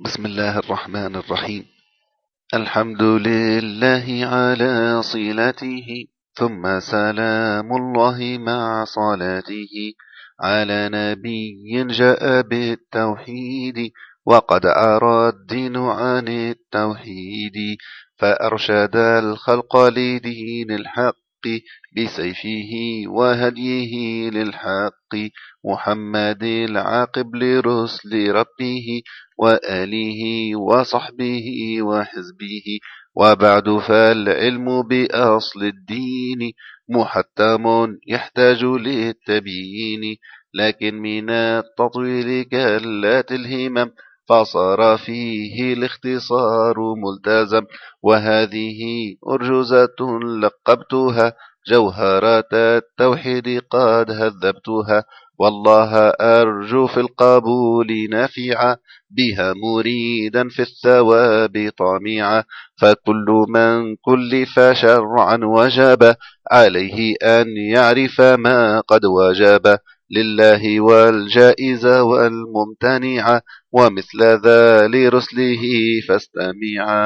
بسم الله الرحمن الرحيم. الحمد لله على صلته ثم سلام الله مع صلاته. على نبي جاء بالتوحيد وقد أرى الدين عن التوحيد. فأرشد الخلق لدين الحق بسيفه وهديه للحق محمد العاقب لرسل ربه وآله وصحبه وحزبه وبعد فالعلم بأصل الدين محتم يحتاج للتبيين لكن من التطويل كالات الهمم فصار فيه الاختصار ملتزم وهذه أرجزة لقبتها جوهرات التوحيد قد هذبتها والله أرجو في القبول نافعا بها مريدا في الثواب طامعا فكل من كلف شرعا وجب عليه أن يعرف ما قد وجب لله والجائز والممتنع ومثل ذا لرسله فاستمعا